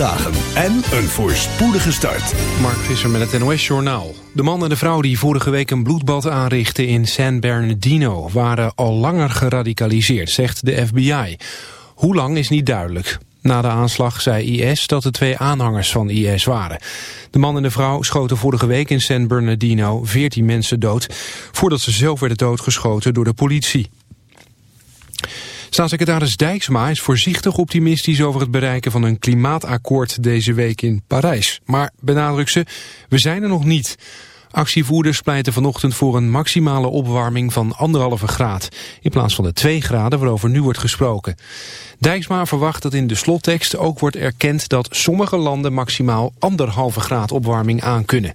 dagen en een voorspoedige start. Mark Visser met het NOS Journaal. De man en de vrouw die vorige week een bloedbad aanrichtten in San Bernardino... waren al langer geradicaliseerd, zegt de FBI. Hoe lang is niet duidelijk. Na de aanslag zei IS dat de twee aanhangers van IS waren. De man en de vrouw schoten vorige week in San Bernardino 14 mensen dood... voordat ze zelf werden doodgeschoten door de politie. Staatssecretaris Dijksma is voorzichtig optimistisch over het bereiken van een klimaatakkoord deze week in Parijs. Maar benadrukt ze, we zijn er nog niet. Actievoerders pleiten vanochtend voor een maximale opwarming van anderhalve graad, in plaats van de 2 graden waarover nu wordt gesproken. Dijksma verwacht dat in de slottekst ook wordt erkend dat sommige landen maximaal anderhalve graad opwarming aankunnen.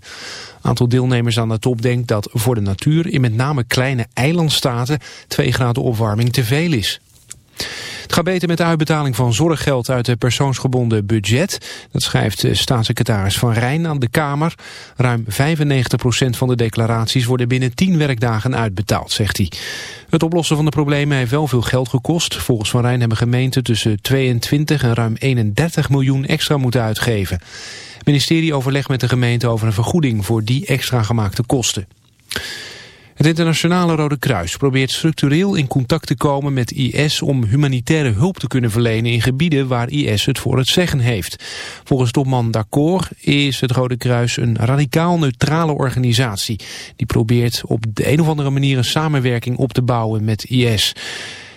Aantal deelnemers aan de top denkt dat voor de natuur in met name kleine eilandstaten 2 graden opwarming te veel is. Het gaat beter met de uitbetaling van zorggeld uit het persoonsgebonden budget. Dat schrijft staatssecretaris Van Rijn aan de Kamer. Ruim 95% van de declaraties worden binnen 10 werkdagen uitbetaald, zegt hij. Het oplossen van de problemen heeft wel veel geld gekost. Volgens Van Rijn hebben gemeenten tussen 22 en ruim 31 miljoen extra moeten uitgeven. Het ministerie overlegt met de gemeente over een vergoeding voor die extra gemaakte kosten. Het internationale Rode Kruis probeert structureel in contact te komen met IS om humanitaire hulp te kunnen verlenen in gebieden waar IS het voor het zeggen heeft. Volgens topman D'accord is het Rode Kruis een radicaal neutrale organisatie die probeert op de een of andere manier een samenwerking op te bouwen met IS.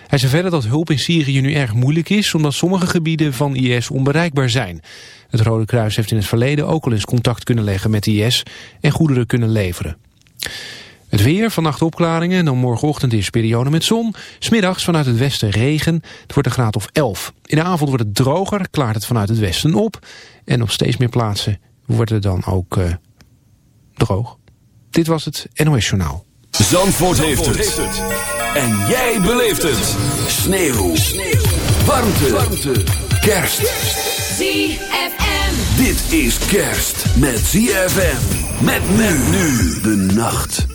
Hij zei verder dat hulp in Syrië nu erg moeilijk is omdat sommige gebieden van IS onbereikbaar zijn. Het Rode Kruis heeft in het verleden ook al eens contact kunnen leggen met IS en goederen kunnen leveren. Het weer, vannacht opklaringen en dan morgenochtend is periode met zon. Smiddags vanuit het westen regen. Het wordt een graad of 11. In de avond wordt het droger, klaart het vanuit het westen op. En op steeds meer plaatsen wordt het dan ook uh, droog. Dit was het NOS Journaal. Zandvoort, heeft, het. En jij beleeft het. Sneeuw. Sneeuw. Warmte. Warmte. Kerst. ZFM. Dit is kerst met ZFM. Met men nu de nacht.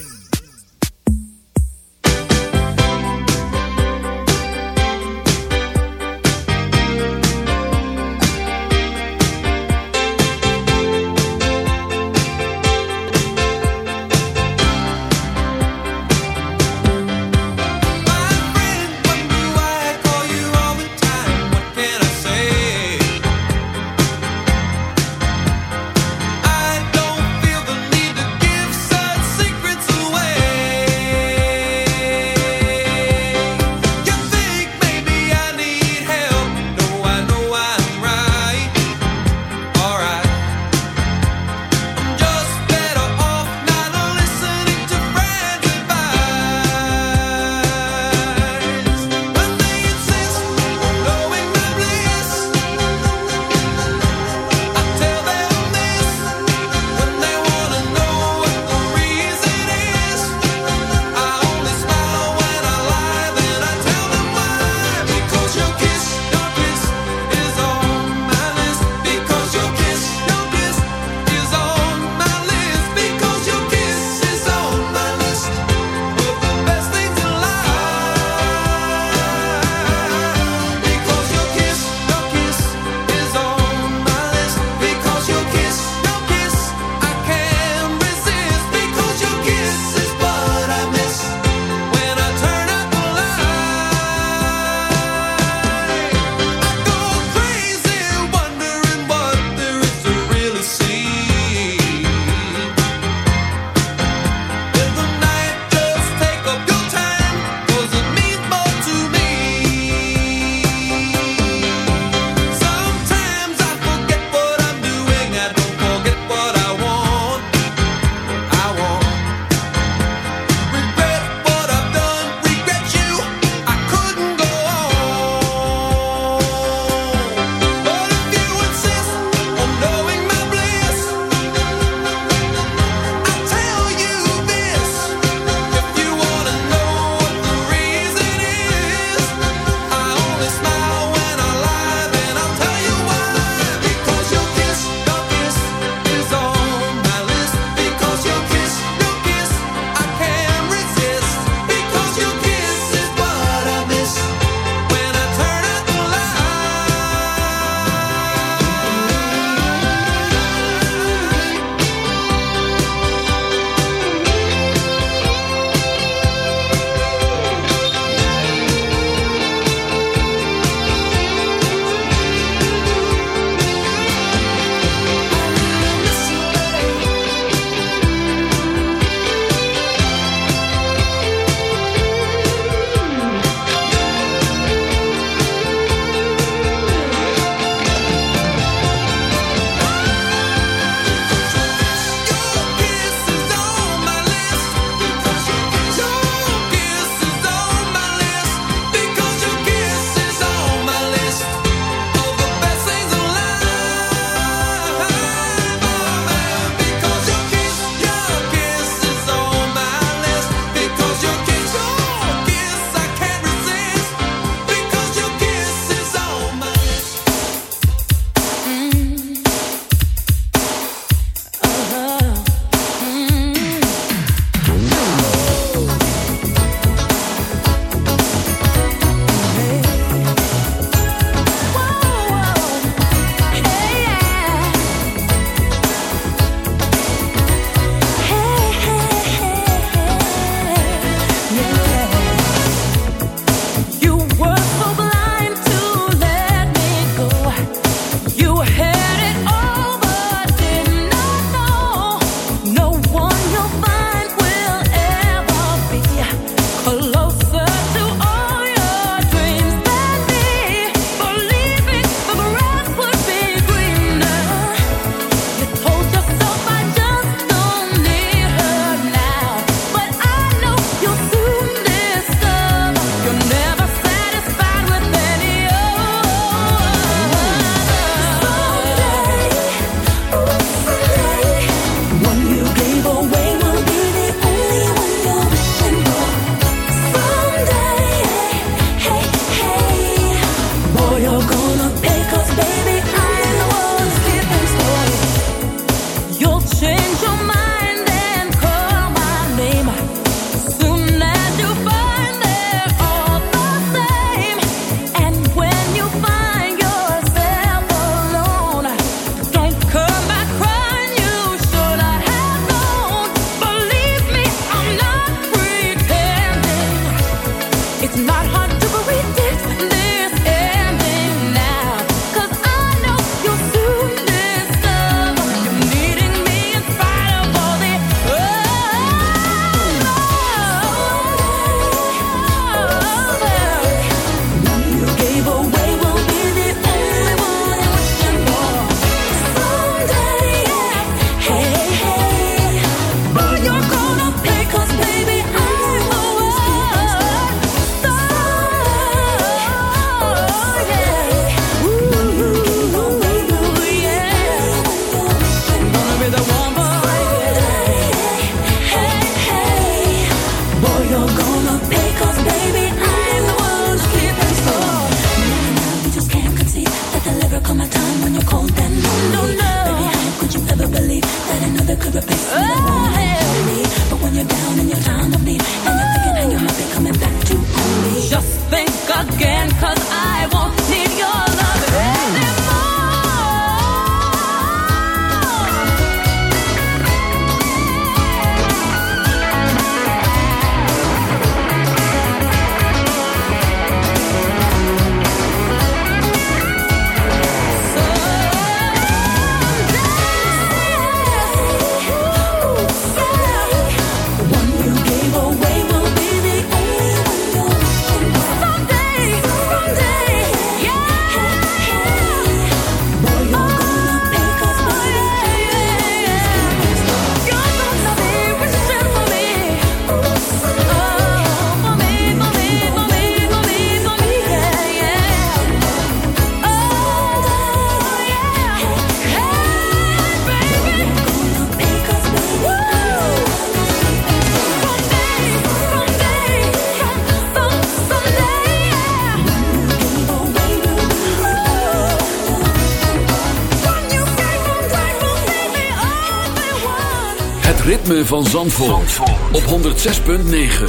van Zandvoort, Zandvoort. op 106.9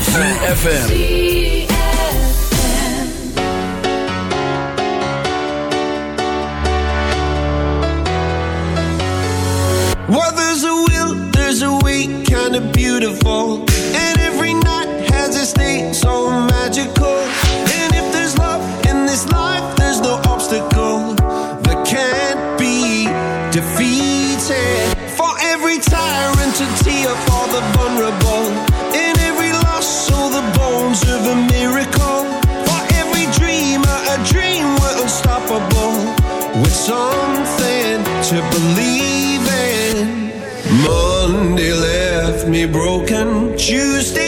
CFFM Well there's a will, there's a way, of beautiful me broken. Tuesday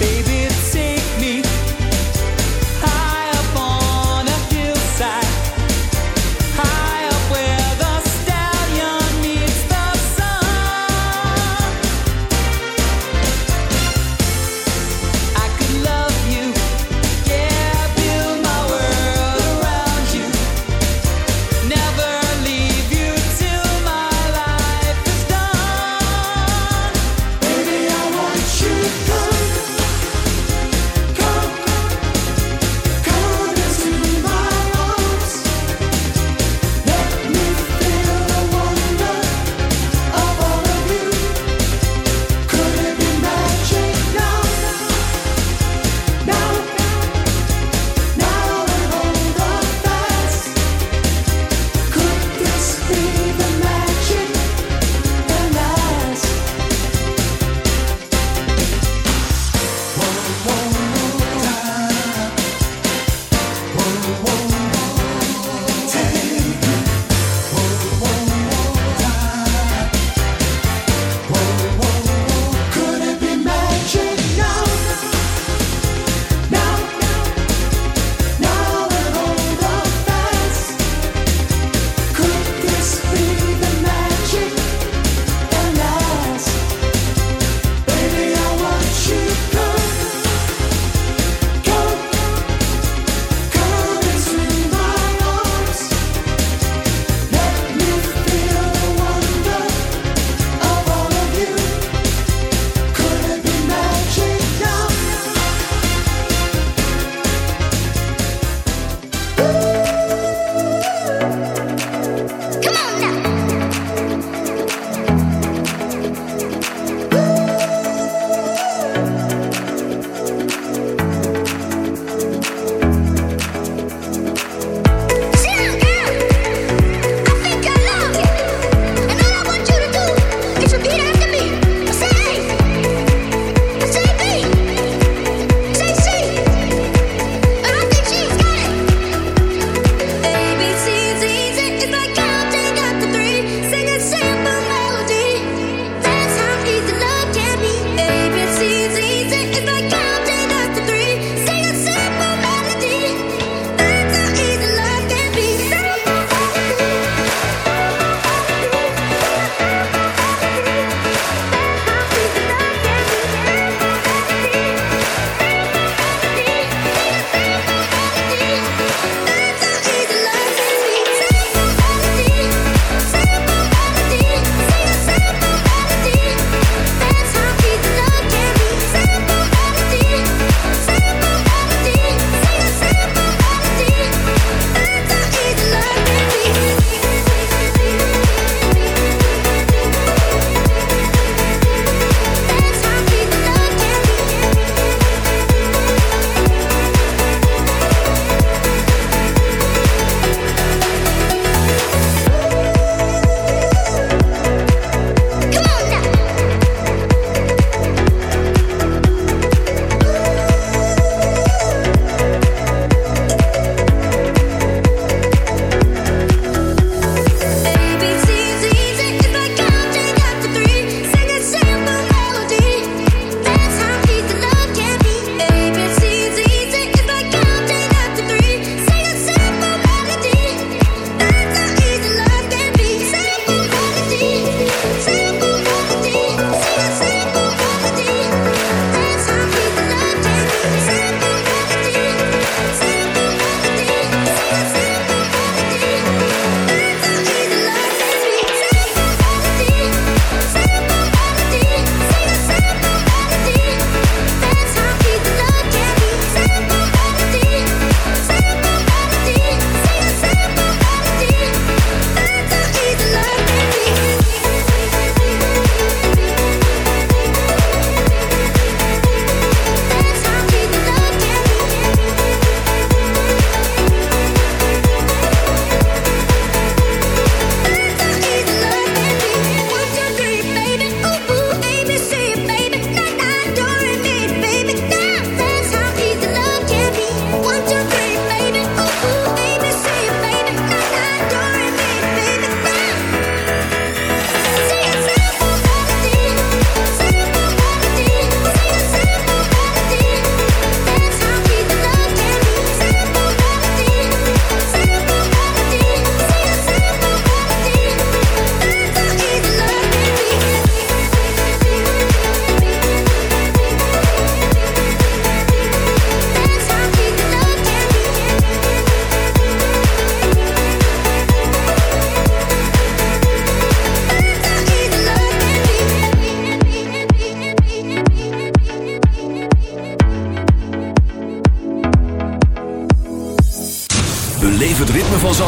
baby.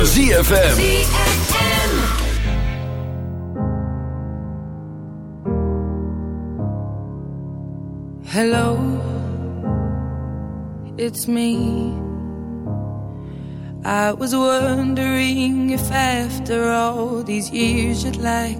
van ZFM. Hello, it's me. I was wondering if after all these years you'd like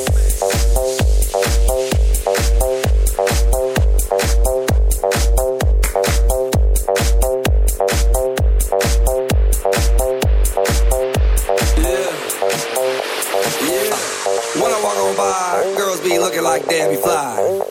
Like Debbie Fly.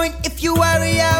point if you worry out.